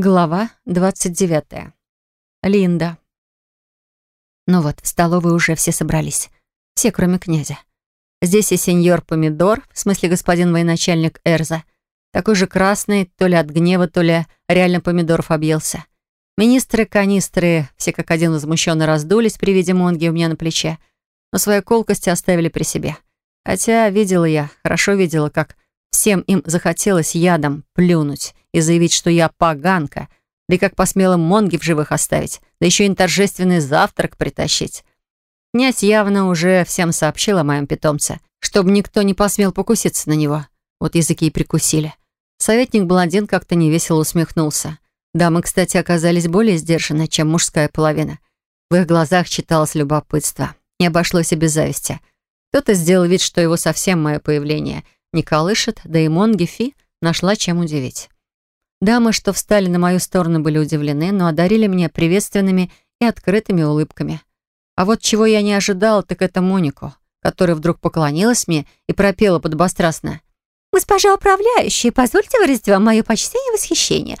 Глава 29. Линда. Ну вот, в столовой уже все собрались. Все, кроме князя. Здесь и сеньор Помидор, в смысле господин военачальник Эрза, такой же красный, то ли от гнева, то ли реально помидоров объелся. Министры, канистры, все как один возмущенно раздулись при виде Монги у меня на плече, но свои колкости оставили при себе. Хотя видела я, хорошо видела, как всем им захотелось ядом плюнуть и заявить, что я поганка, да и как посмела Монги в живых оставить, да еще и торжественный завтрак притащить. Князь явно уже всем сообщил о моем питомце, чтобы никто не посмел покуситься на него. Вот языки и прикусили. Советник Блондин как-то невесело усмехнулся. Дамы, кстати, оказались более сдержаны, чем мужская половина. В их глазах читалось любопытство. Не обошлось и без зависти. Кто-то сделал вид, что его совсем мое появление не колышет, да и Монги Фи нашла чем удивить. Дамы, что встали на мою сторону, были удивлены, но одарили меня приветственными и открытыми улыбками. А вот чего я не ожидала, так это Монику, которая вдруг поклонилась мне и пропела подобострастно. «Госпожа управляющая, позвольте выразить вам мое почтение и восхищение.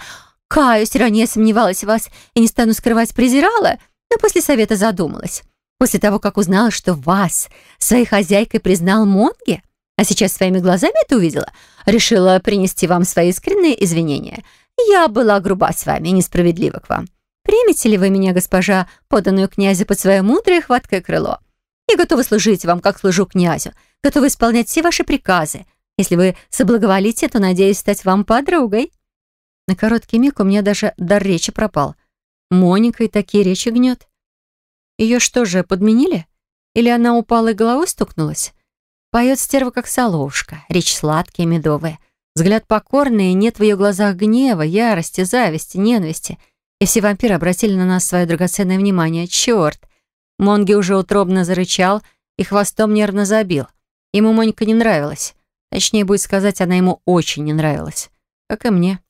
Каюсь, ранее сомневалась в вас и не стану скрывать, презирала, но после совета задумалась. После того, как узнала, что вас своей хозяйкой признал Монги, а сейчас своими глазами это увидела, решила принести вам свои искренние извинения. Я была груба с вами и несправедлива к вам. Примете ли вы меня, госпожа, поданную князю под свое мудрое хваткое крыло? Я готова служить вам, как служу князю, готова исполнять все ваши приказы. Если вы соблаговолите, то надеюсь стать вам подругой». На короткий миг у меня даже дар речи пропал. Моника и такие речи гнет. Ее что же, подменили? Или она упала и головой стукнулась? Поет стерва, как соловушка, речь сладкая, медовая. Взгляд покорный, и нет в ее глазах гнева, ярости, зависти, ненависти. И все вампиры обратили на нас свое драгоценное внимание. Черт! Монги уже утробно зарычал и хвостом нервно забил. Ему Моника не нравилась. Точнее, будет сказать, она ему очень не нравилась. Как и мне.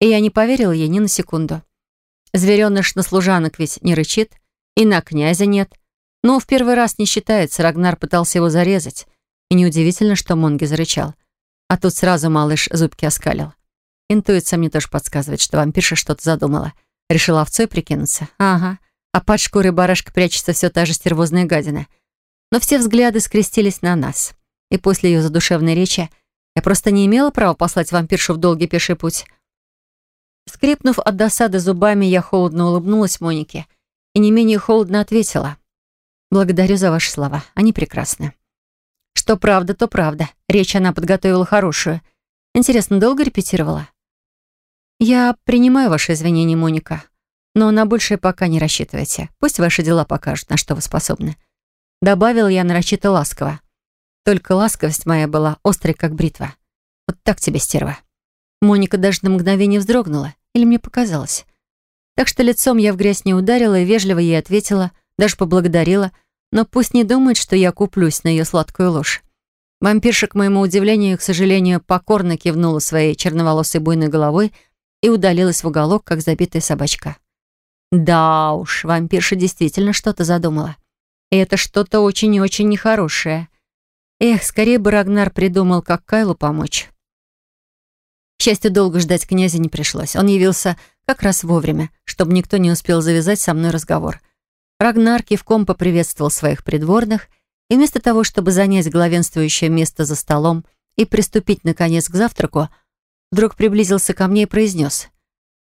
И я не поверила ей ни на секунду. Звереныш на служанок ведь не рычит, и на князя нет. Но в первый раз не считается, Рагнар пытался его зарезать. И неудивительно, что Монги зарычал. А тут сразу малыш зубки оскалил. Интуиция мне тоже подсказывает, что вампирша что-то задумала. Решила овцой прикинуться. Ага. А под шкурой барашка прячется все та же стервозная гадина. Но все взгляды скрестились на нас. И после ее задушевной речи я просто не имела права послать вампиршу в долгий пеший путь. Скрипнув от досады зубами, я холодно улыбнулась Монике и не менее холодно ответила. «Благодарю за ваши слова. Они прекрасны». Что правда, то правда. Речь она подготовила хорошую. Интересно, долго репетировала? Я принимаю ваши извинения, Моника. Но на большее пока не рассчитывайте. Пусть ваши дела покажут, на что вы способны. Добавила я нарочито ласково. Только ласковость моя была острой, как бритва. Вот так тебе, стерва. Моника даже на мгновение вздрогнула. Или мне показалось. Так что лицом я в грязь не ударила и вежливо ей ответила, даже поблагодарила, но пусть не думает, что я куплюсь на ее сладкую ложь. Вампирша, к моему удивлению и к сожалению, покорно кивнула своей черноволосой буйной головой и удалилась в уголок, как забитая собачка. Да уж, вампирша действительно что-то задумала. И это что-то очень и очень нехорошее. Эх, скорее бы Рагнар придумал, как Кайлу помочь. К счастью, долго ждать князя не пришлось. Он явился как раз вовремя, чтобы никто не успел завязать со мной разговор. Рагнар кивком поприветствовал своих придворных, и вместо того, чтобы занять главенствующее место за столом и приступить, наконец, к завтраку, вдруг приблизился ко мне и произнес.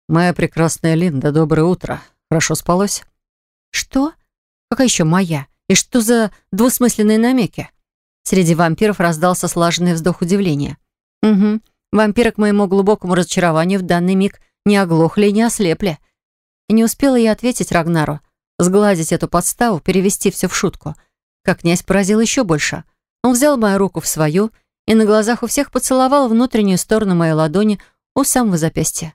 «Моя прекрасная Линда, доброе утро. Хорошо спалось?» «Что? Какая еще моя? И что за двусмысленные намеки?» Среди вампиров раздался слаженный вздох удивления. «Угу. Вампиры, к моему глубокому разочарованию, в данный миг не оглохли и не ослепли. И не успела я ответить Рагнару, сгладить эту подставу, перевести все в шутку. Как князь поразил еще больше. Он взял мою руку в свою и на глазах у всех поцеловал внутреннюю сторону моей ладони у самого запястья.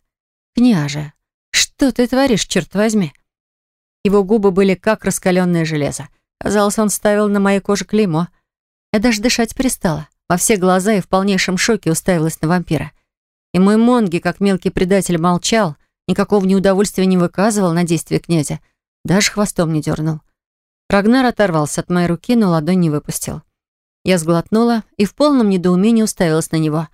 «Княже, что ты творишь, черт возьми?» Его губы были как раскаленное железо. Казалось, он ставил на моей коже клеймо. Я даже дышать перестала. Во все глаза и в полнейшем шоке уставилась на вампира. И мой Монги, как мелкий предатель, молчал, никакого неудовольствия не выказывал на действия князя, даже хвостом не дернул. Рагнар оторвался от моей руки, но ладонь не выпустил. Я сглотнула и в полном недоумении уставилась на него.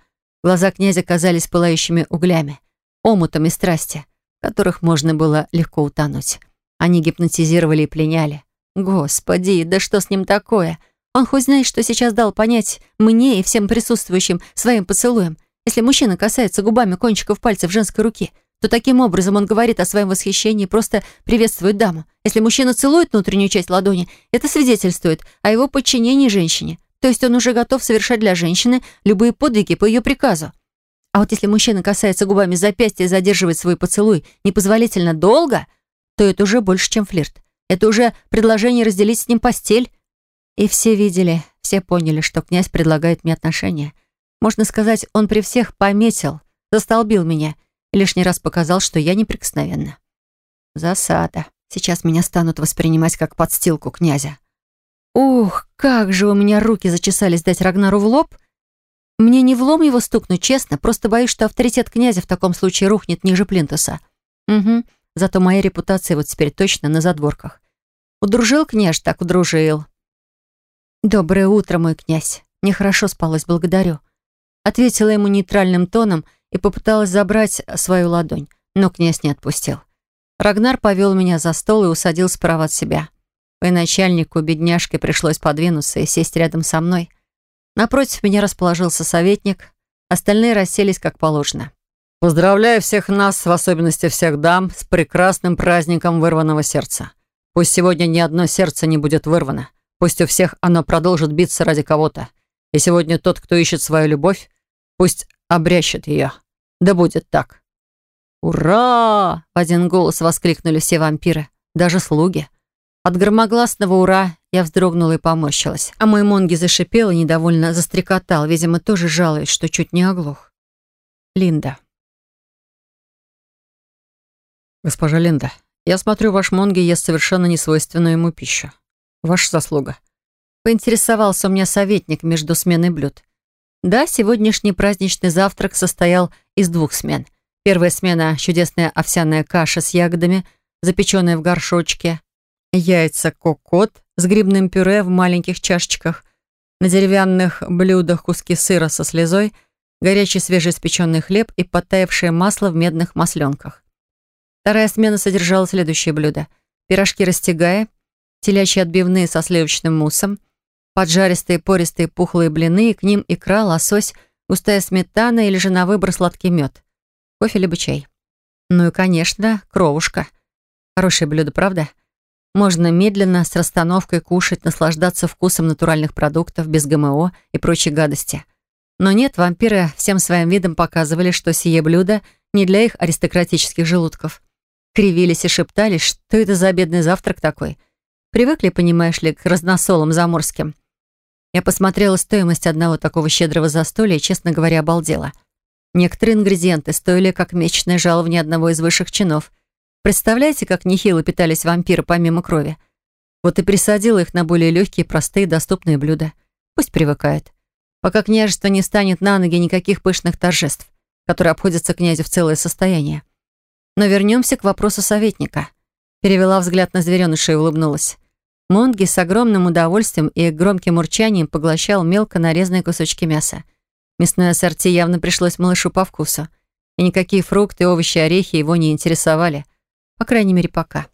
Глаза князя казались пылающими углями, омутами страсти. которых можно было легко утонуть. Они гипнотизировали и пленяли. Господи, да что с ним такое? Он хоть знает, что сейчас дал понять мне и всем присутствующим своим поцелуем. Если мужчина касается губами кончиков пальцев женской руки, то таким образом он говорит о своем восхищении и просто приветствует даму. Если мужчина целует внутреннюю часть ладони, это свидетельствует о его подчинении женщине. То есть он уже готов совершать для женщины любые подвиги по ее приказу. А вот если мужчина касается губами запястья и задерживает свой поцелуй непозволительно долго, то это уже больше, чем флирт. Это уже предложение разделить с ним постель. И все видели, все поняли, что князь предлагает мне отношения. Можно сказать, он при всех пометил, застолбил меня лишний раз показал, что я неприкосновенна. Засада. Сейчас меня станут воспринимать как подстилку князя. Ух, как же у меня руки зачесались дать Рагнару в лоб. Мне не влом его стукнуть, честно, просто боюсь, что авторитет князя в таком случае рухнет ниже плинтуса. Угу, зато моя репутация вот теперь точно на задворках. Удружил княж, так удружил. «Доброе утро, мой князь. Нехорошо спалось, благодарю». Ответила ему нейтральным тоном и попыталась забрать свою ладонь, но князь не отпустил. Рагнар повел меня за стол и усадил справа от себя. Военачальнику, бедняжке, пришлось подвинуться и сесть рядом со мной. Напротив меня расположился советник, остальные расселись как положено. «Поздравляю всех нас, в особенности всех дам, с прекрасным праздником вырванного сердца. Пусть сегодня ни одно сердце не будет вырвано. Пусть у всех оно продолжит биться ради кого-то. И сегодня тот, кто ищет свою любовь, пусть обрящет ее. Да будет так». «Ура!» — в один голос воскликнули все вампиры, даже слуги. От громогласного «Ура!» я вздрогнула и поморщилась. А мой Монги зашипел и недовольно застрекотал, видимо, тоже жалуясь, что чуть не оглох. Линда. «Госпожа Линда, я смотрю, ваш Монги ест совершенно несвойственную ему пищу. Ваша заслуга». Поинтересовался у меня советник между сменой блюд. Да, сегодняшний праздничный завтрак состоял из двух смен. Первая смена — чудесная овсяная каша с ягодами, запеченная в горшочке яйца кокот с грибным пюре в маленьких чашечках, на деревянных блюдах куски сыра со слезой, горячий свежеиспеченный хлеб и подтаявшее масло в медных масленках. Вторая смена содержала следующие блюда. Пирожки растягая, телячьи отбивные со сливочным муссом, поджаристые пористые пухлые блины, и к ним икра, лосось, густая сметана или же на выбор сладкий мед. Кофе либо чай. Ну и, конечно, кровушка. Хорошее блюдо, правда? Можно медленно, с расстановкой кушать, наслаждаться вкусом натуральных продуктов, без ГМО и прочей гадости. Но нет, вампиры всем своим видом показывали, что сие блюдо не для их аристократических желудков. Кривились и шептались, что это за бедный завтрак такой. Привыкли, понимаешь ли, к разносолам заморским. Я посмотрела стоимость одного такого щедрого застолья и, честно говоря, обалдела. Некоторые ингредиенты стоили как месячное жалование одного из высших чинов. Представляете, как нехило питались вампиры помимо крови? Вот и присадила их на более легкие, простые, доступные блюда. Пусть привыкают. Пока княжество не станет на ноги никаких пышных торжеств, которые обходятся князю в целое состояние. Но вернемся к вопросу советника. Перевела взгляд на звереныша и улыбнулась. Монги с огромным удовольствием и громким урчанием поглощал мелко нарезанные кусочки мяса. Мясное ассорти явно пришлось малышу по вкусу. И никакие фрукты, овощи, орехи его не интересовали – по крайней мере, пока.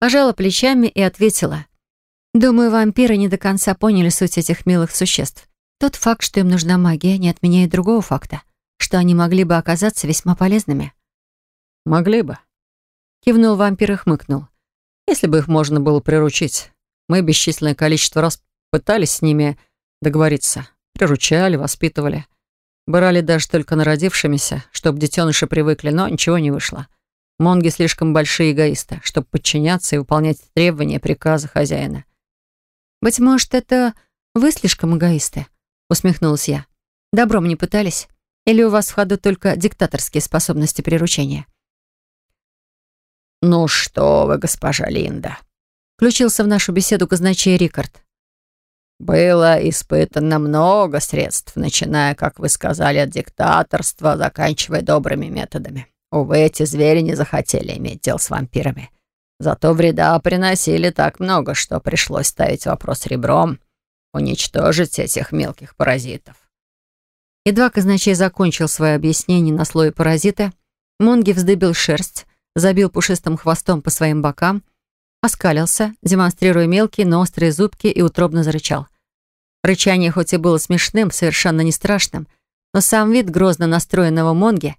Пожала плечами и ответила. Думаю, вампиры не до конца поняли суть этих милых существ. Тот факт, что им нужна магия, не отменяет другого факта, что они могли бы оказаться весьма полезными. «Могли бы», — кивнул вампир и хмыкнул. «Если бы их можно было приручить. Мы бесчисленное количество раз пытались с ними договориться. Приручали, воспитывали. Брали даже только народившимися, чтобы детеныши привыкли, но ничего не вышло. Монги слишком большие эгоисты, чтобы подчиняться и выполнять требования приказа хозяина. «Быть может, это вы слишком эгоисты?» — усмехнулась я. «Добром не пытались? Или у вас в ходу только диктаторские способности приручения?» «Ну что вы, госпожа Линда!» — включился в нашу беседу казначей Рикард. «Было испытано много средств, начиная, как вы сказали, от диктаторства, заканчивая добрыми методами. Увы, эти звери не захотели иметь дел с вампирами. Зато вреда приносили так много, что пришлось ставить вопрос ребром, уничтожить этих мелких паразитов. Едва казначей закончил свое объяснение на слое паразита, Монги вздыбил шерсть, забил пушистым хвостом по своим бокам, оскалился, демонстрируя мелкие, но острые зубки и утробно зарычал. Рычание хоть и было смешным, совершенно не страшным, но сам вид грозно настроенного Монги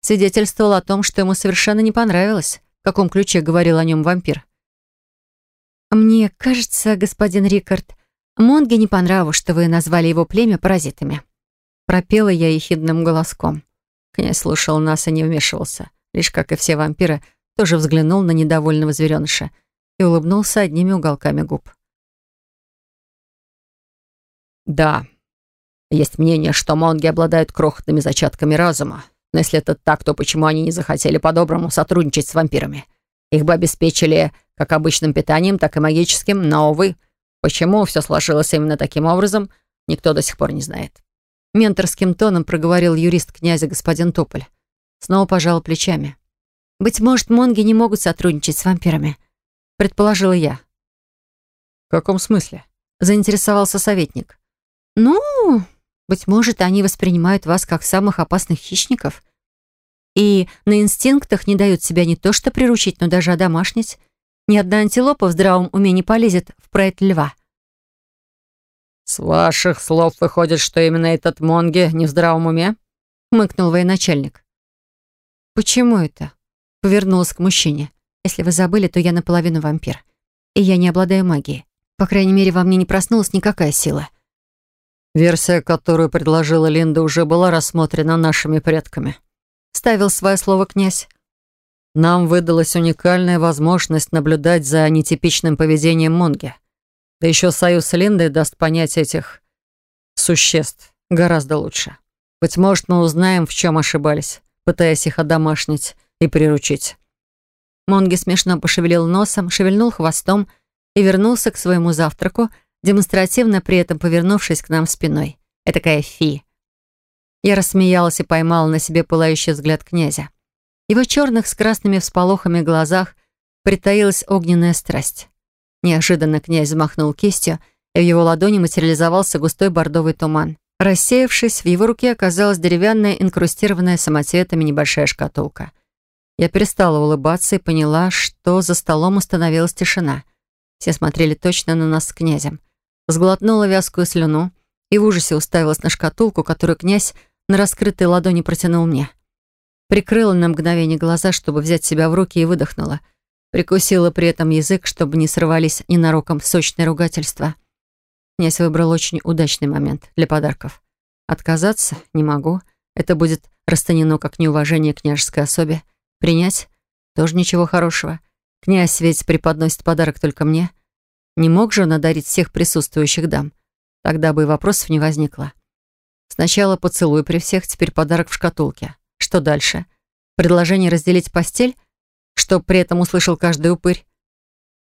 свидетельствовал о том, что ему совершенно не понравилось, в каком ключе говорил о нем вампир. «Мне кажется, господин Рикард, Монге не понравилось, что вы назвали его племя паразитами». Пропела я ехидным голоском. Князь слушал нас и не вмешивался. Лишь, как и все вампиры, тоже взглянул на недовольного звереныша и улыбнулся одними уголками губ. «Да, есть мнение, что монги обладают крохотными зачатками разума. Но если это так, то почему они не захотели по-доброму сотрудничать с вампирами? Их бы обеспечили как обычным питанием, так и магическим, но, увы, почему все сложилось именно таким образом, никто до сих пор не знает. Менторским тоном проговорил юрист князя господин Тополь. Снова пожал плечами. «Быть может, монги не могут сотрудничать с вампирами», предположила я. «В каком смысле?» заинтересовался советник. «Ну, быть может, они воспринимают вас как самых опасных хищников и на инстинктах не дают себя не то что приручить, но даже одомашнить. Ни одна антилопа в здравом уме не полезет в прайд льва». «С ваших слов выходит, что именно этот Монги не в здравом уме?» — хмыкнул военачальник. «Почему это?» — повернулась к мужчине. «Если вы забыли, то я наполовину вампир, и я не обладаю магией. По крайней мере, во мне не проснулась никакая сила». Версия, которую предложила Линда, уже была рассмотрена нашими предками. Ставил свое слово князь. Нам выдалась уникальная возможность наблюдать за нетипичным поведением Монги. Да еще союз с Линдой даст понять этих существ гораздо лучше. Быть может, мы узнаем, в чем ошибались, пытаясь их одомашнить и приручить. Монги смешно пошевелил носом, шевельнул хвостом и вернулся к своему завтраку, демонстративно при этом повернувшись к нам спиной. Этакая фи. Я рассмеялась и поймала на себе пылающий взгляд князя. Его черных с красными всполохами глазах притаилась огненная страсть. Неожиданно князь взмахнул кистью, и в его ладони материализовался густой бордовый туман. Рассеявшись, в его руке оказалась деревянная, инкрустированная самоцветами небольшая шкатулка. Я перестала улыбаться и поняла, что за столом установилась тишина. Все смотрели точно на нас с князем сглотнула вязкую слюну и в ужасе уставилась на шкатулку, которую князь на раскрытой ладони протянул мне. Прикрыла на мгновение глаза, чтобы взять себя в руки и выдохнула. Прикусила при этом язык, чтобы не срывались ненароком сочные ругательства. Князь выбрал очень удачный момент для подарков. Отказаться не могу. Это будет расценено как неуважение княжеской особе. Принять тоже ничего хорошего. Князь ведь преподносит подарок только мне — не мог же он одарить всех присутствующих дам? Тогда бы и вопросов не возникло. Сначала поцелуй при всех, теперь подарок в шкатулке. Что дальше? Предложение разделить постель? Чтоб при этом услышал каждый упырь?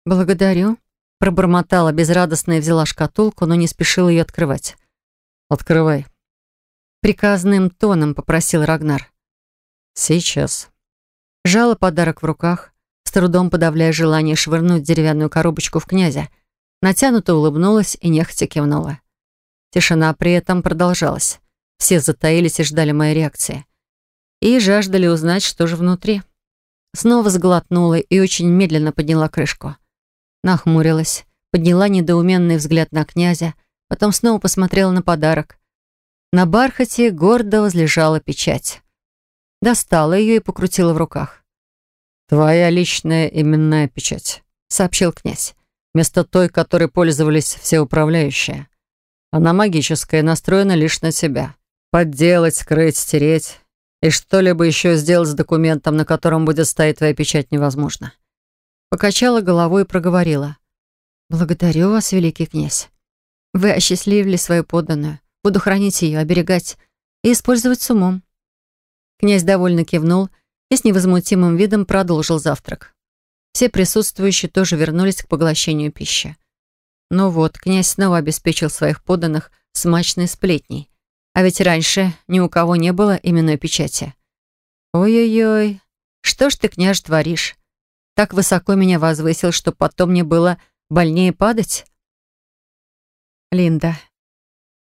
«Благодарю», — пробормотала безрадостно и взяла шкатулку, но не спешила ее открывать. «Открывай». Приказным тоном попросил Рагнар. «Сейчас». Жала подарок в руках, с трудом подавляя желание швырнуть деревянную коробочку в князя. Натянуто улыбнулась и нехотя кивнула. Тишина при этом продолжалась. Все затаились и ждали моей реакции. И жаждали узнать, что же внутри. Снова сглотнула и очень медленно подняла крышку. Нахмурилась, подняла недоуменный взгляд на князя, потом снова посмотрела на подарок. На бархате гордо возлежала печать. Достала ее и покрутила в руках. «Твоя личная именная печать», — сообщил князь. «Вместо той, которой пользовались все управляющие. Она магическая, настроена лишь на себя. Подделать, скрыть, стереть и что-либо еще сделать с документом, на котором будет стоять твоя печать, невозможно». Покачала головой и проговорила. «Благодарю вас, великий князь. Вы осчастливили свою подданную. Буду хранить ее, оберегать и использовать с умом». Князь довольно кивнул и с невозмутимым видом продолжил завтрак. Все присутствующие тоже вернулись к поглощению пищи. Ну вот, князь снова обеспечил своих подданных смачной сплетней. А ведь раньше ни у кого не было именной печати. Ой-ой-ой, что ж ты, княж, творишь? Так высоко меня возвысил, что потом мне было больнее падать? Линда.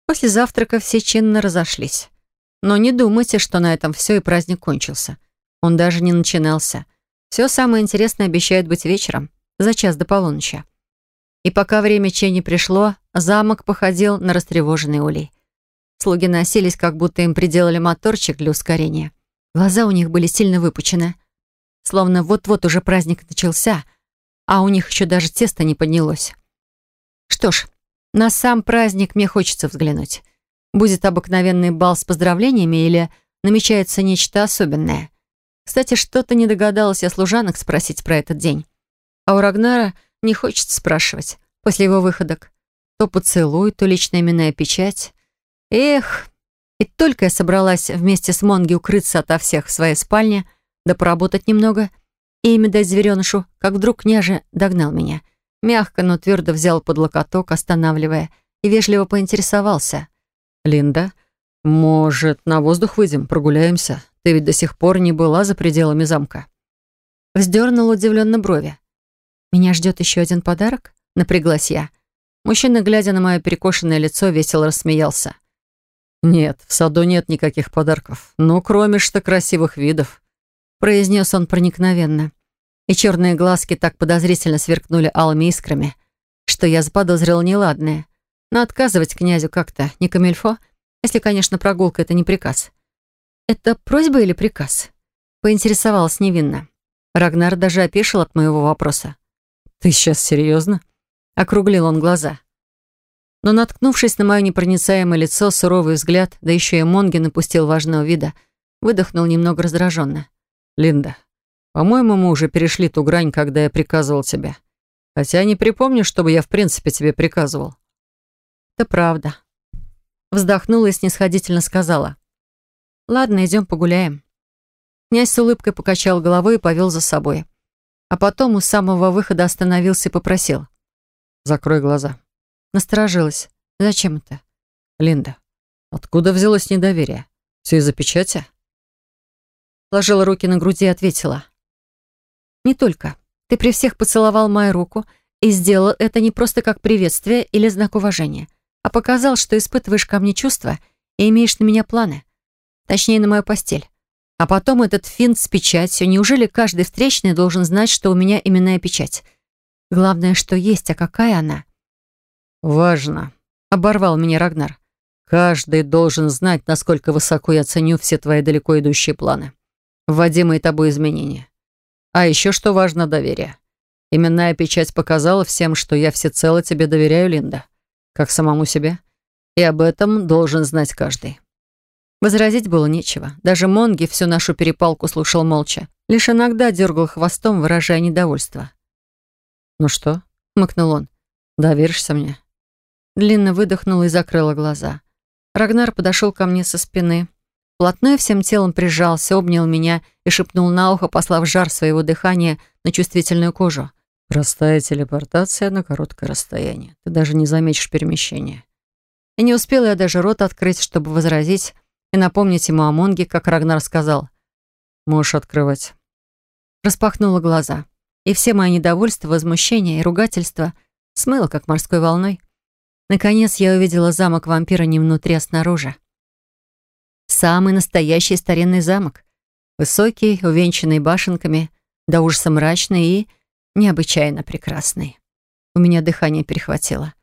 После завтрака все чинно разошлись. Но не думайте, что на этом все и праздник кончился. Он даже не начинался. Все самое интересное обещает быть вечером, за час до полуночи. И пока время чей не пришло, замок походил на растревоженный улей. Слуги носились, как будто им приделали моторчик для ускорения. Глаза у них были сильно выпучены. Словно вот-вот уже праздник начался, а у них еще даже тесто не поднялось. Что ж, на сам праздник мне хочется взглянуть. Будет обыкновенный бал с поздравлениями или намечается нечто особенное. Кстати, что-то не догадалась я служанок спросить про этот день. А у Рагнара не хочется спрашивать после его выходок. То поцелуй, то личная именная печать. Эх, и только я собралась вместе с Монги укрыться ото всех в своей спальне, да поработать немного, и имя дать зверенышу, как вдруг княже догнал меня. Мягко, но твердо взял под локоток, останавливая, и вежливо поинтересовался. «Линда, может, на воздух выйдем, прогуляемся? Ты ведь до сих пор не была за пределами замка». Вздернул удивленно брови. «Меня ждет еще один подарок?» Напряглась я. Мужчина, глядя на мое перекошенное лицо, весело рассмеялся. «Нет, в саду нет никаких подарков. Ну, кроме что красивых видов», — произнес он проникновенно. И черные глазки так подозрительно сверкнули алыми искрами, что я заподозрила неладное. Но отказывать князю как-то не камильфо, если, конечно, прогулка — это не приказ. «Это просьба или приказ?» — поинтересовалась невинно. Рагнар даже опешил от моего вопроса. «Ты сейчас серьезно?» Округлил он глаза. Но, наткнувшись на мое непроницаемое лицо, суровый взгляд, да еще и Монги напустил важного вида, выдохнул немного раздраженно. «Линда, по-моему, мы уже перешли ту грань, когда я приказывал тебе. Хотя не припомню, чтобы я в принципе тебе приказывал». «Это правда». Вздохнула и снисходительно сказала. «Ладно, идем погуляем». Князь с улыбкой покачал головой и повел за собой. А потом у самого выхода остановился и попросил. Закрой глаза. Насторожилась. Зачем это? Линда, откуда взялось недоверие? Все из-за печати? Сложила руки на груди и ответила. Не только. Ты при всех поцеловал мою руку и сделал это не просто как приветствие или знак уважения, а показал, что испытываешь ко мне чувства и имеешь на меня планы. Точнее, на мою постель. А потом этот финт с печатью. Неужели каждый встречный должен знать, что у меня именная печать? Главное, что есть, а какая она? Важно. Оборвал меня Рагнар. Каждый должен знать, насколько высоко я ценю все твои далеко идущие планы. Вводимые тобой изменения. А еще что важно, доверие. Именная печать показала всем, что я всецело тебе доверяю, Линда. Как самому себе. И об этом должен знать каждый. Возразить было нечего. Даже Монги всю нашу перепалку слушал молча. Лишь иногда дергал хвостом, выражая недовольство. «Ну что?» — мыкнул он. «Доверишься мне?» Длинно выдохнула и закрыла глаза. Рагнар подошел ко мне со спины. Плотной всем телом прижался, обнял меня и шепнул на ухо, послав жар своего дыхания на чувствительную кожу. «Простая телепортация на короткое расстояние. Ты даже не заметишь перемещения». И не успела я даже рот открыть, чтобы возразить и напомнить ему о Монге, как Рагнар сказал. «Можешь открывать». Распахнула глаза и все мои недовольства, возмущения и ругательства смыло, как морской волной. Наконец я увидела замок вампира не внутри, а снаружи. Самый настоящий старинный замок. Высокий, увенчанный башенками, до ужаса мрачный и необычайно прекрасный. У меня дыхание перехватило.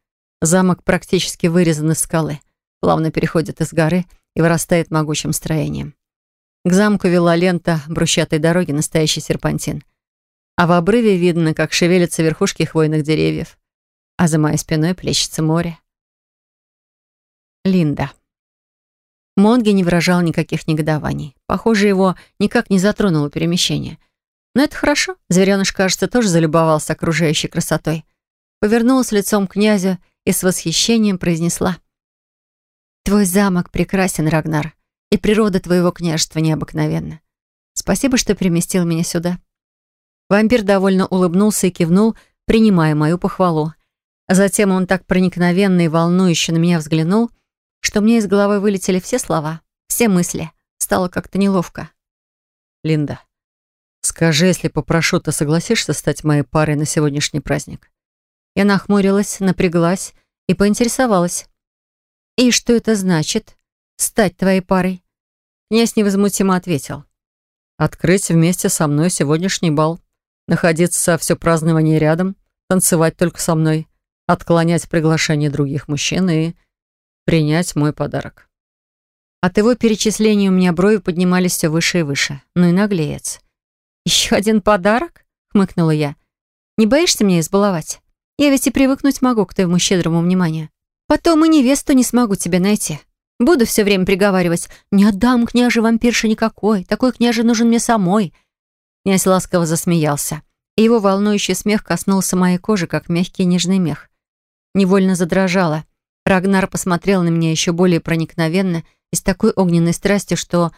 Замок практически вырезан из скалы, плавно переходит из горы и вырастает могучим строением. К замку вела лента брусчатой дороги, настоящий серпантин а в обрыве видно, как шевелятся верхушки хвойных деревьев, а за моей спиной плещется море. Линда. Монги не выражал никаких негодований. Похоже, его никак не затронуло перемещение. Но это хорошо. Звереныш, кажется, тоже залюбовался окружающей красотой. Повернулась лицом к князю и с восхищением произнесла. «Твой замок прекрасен, Рагнар, и природа твоего княжества необыкновенна. Спасибо, что переместил меня сюда». Вампир довольно улыбнулся и кивнул, принимая мою похвалу. Затем он так проникновенно и волнующе на меня взглянул, что мне из головы вылетели все слова, все мысли. Стало как-то неловко. «Линда, скажи, если попрошу, ты согласишься стать моей парой на сегодняшний праздник?» Я нахмурилась, напряглась и поинтересовалась. «И что это значит? Стать твоей парой?» Князь невозмутимо ответил. Открыть вместе со мной сегодняшний бал. Находиться все празднование рядом, танцевать только со мной, отклонять приглашение других мужчин и принять мой подарок. От его перечисления у меня брови поднимались все выше и выше. Ну и наглеец. «Еще один подарок?» — хмыкнула я. «Не боишься меня избаловать? Я ведь и привыкнуть могу к твоему щедрому вниманию. Потом и невесту не смогу тебе найти. Буду все время приговаривать, не отдам княже вампирше никакой, такой княже нужен мне самой». Князь ласково засмеялся, и его волнующий смех коснулся моей кожи, как мягкий нежный мех. Невольно задрожала. Рагнар посмотрел на меня еще более проникновенно и с такой огненной страстью, что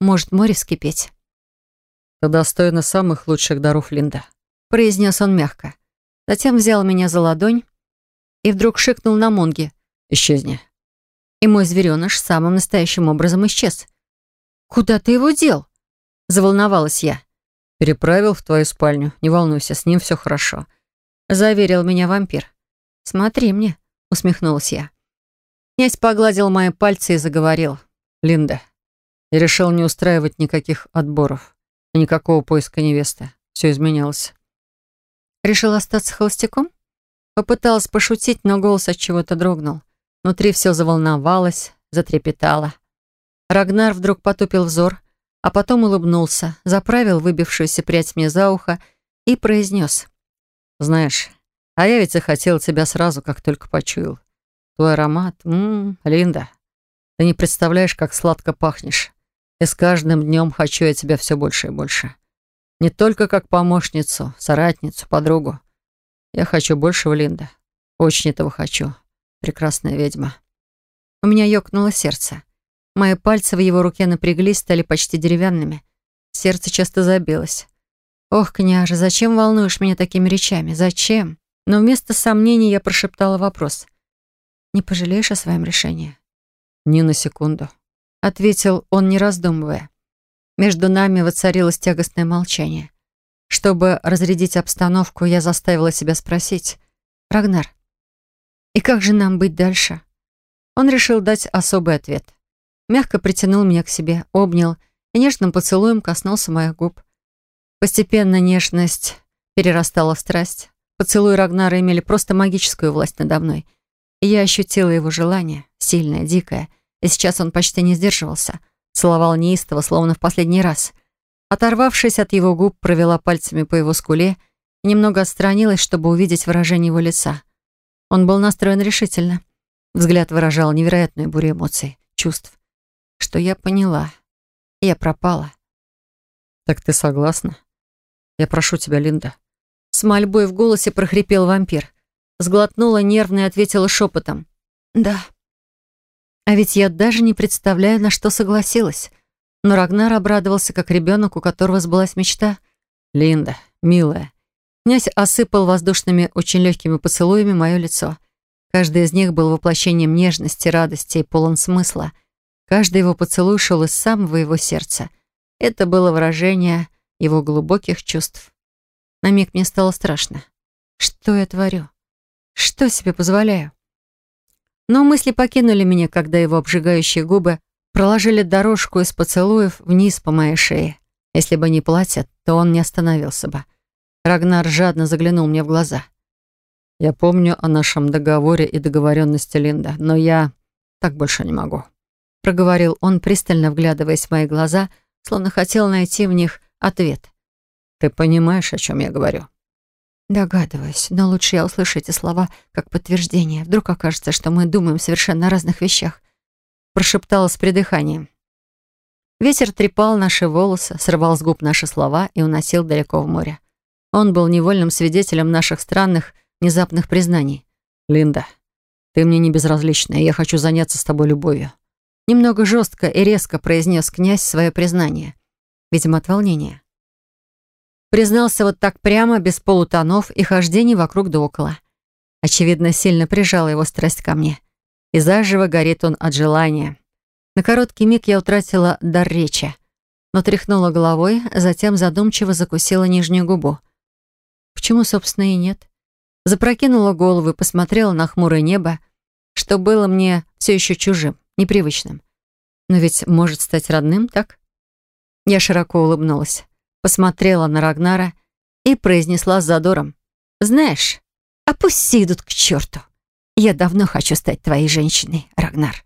может море вскипеть. «Ты достойна самых лучших даров, Линда», — произнес он мягко. Затем взял меня за ладонь и вдруг шикнул на Монги. «Исчезни». И мой звереныш самым настоящим образом исчез. «Куда ты его дел?» — заволновалась я. «Переправил в твою спальню. Не волнуйся, с ним все хорошо», — заверил меня вампир. «Смотри мне», — усмехнулась я. Князь погладил мои пальцы и заговорил. «Линда, я решил не устраивать никаких отборов и никакого поиска невесты. Все изменялось». «Решил остаться холостяком?» Попыталась пошутить, но голос от чего-то дрогнул. Внутри все заволновалось, затрепетало. Рагнар вдруг потупил взор, а потом улыбнулся, заправил выбившуюся прядь мне за ухо и произнес. «Знаешь, а я ведь захотел тебя сразу, как только почуял. Твой аромат, ммм, Линда, ты не представляешь, как сладко пахнешь. И с каждым днем хочу я тебя все больше и больше. Не только как помощницу, соратницу, подругу. Я хочу большего, Линда. Очень этого хочу. Прекрасная ведьма. У меня ёкнуло сердце. Мои пальцы в его руке напряглись, стали почти деревянными. Сердце часто забилось. «Ох, княже, зачем волнуешь меня такими речами? Зачем?» Но вместо сомнений я прошептала вопрос. Не пожалеешь о своем решении?» «Ни на секунду», — ответил он, не раздумывая. Между нами воцарилось тягостное молчание. Чтобы разрядить обстановку, я заставила себя спросить. «Рагнар, и как же нам быть дальше?» Он решил дать особый ответ. Мягко притянул меня к себе, обнял и нежным поцелуем коснулся моих губ. Постепенно нежность перерастала в страсть. Поцелуи Рагнара имели просто магическую власть надо мной — я ощутила его желание, сильное, дикое, и сейчас он почти не сдерживался. Целовал неистово, словно в последний раз. Оторвавшись от его губ, провела пальцами по его скуле и немного отстранилась, чтобы увидеть выражение его лица. Он был настроен решительно. Взгляд выражал невероятную бурю эмоций, чувств. Что я поняла. Я пропала. «Так ты согласна? Я прошу тебя, Линда». С мольбой в голосе прохрипел вампир. Сглотнула нервно и ответила шепотом. «Да». А ведь я даже не представляю, на что согласилась. Но Рагнар обрадовался, как ребенок, у которого сбылась мечта. «Линда, милая». Князь осыпал воздушными, очень легкими поцелуями мое лицо. Каждый из них был воплощением нежности, радости и полон смысла. Каждый его поцелуй шел из самого его сердца. Это было выражение его глубоких чувств. На миг мне стало страшно. Что я творю? Что себе позволяю? Но мысли покинули меня, когда его обжигающие губы проложили дорожку из поцелуев вниз по моей шее. Если бы не платье, то он не остановился бы. Рагнар жадно заглянул мне в глаза. «Я помню о нашем договоре и договоренности, Линда, но я так больше не могу», — проговорил он, пристально вглядываясь в мои глаза, словно хотел найти в них ответ. «Ты понимаешь, о чем я говорю?» Догадываюсь, но лучше я услышу эти слова как подтверждение. Вдруг окажется, что мы думаем совершенно о разных вещах. Прошептала с придыханием. Ветер трепал наши волосы, срывал с губ наши слова и уносил далеко в море. Он был невольным свидетелем наших странных, внезапных признаний. «Линда, ты мне не безразлична, и я хочу заняться с тобой любовью». Немного жестко и резко произнес князь свое признание. Видимо, от волнения. Признался вот так прямо, без полутонов и хождений вокруг да около. Очевидно, сильно прижала его страсть ко мне. И заживо горит он от желания. На короткий миг я утратила дар речи, но тряхнула головой, затем задумчиво закусила нижнюю губу. Почему, собственно, и нет? Запрокинула голову и посмотрела на хмурое небо, что было мне все еще чужим, непривычным. Но ведь может стать родным, так? Я широко улыбнулась, посмотрела на Рагнара и произнесла с задором. «Знаешь, а пусть все идут к черту. Я давно хочу стать твоей женщиной, Рагнар».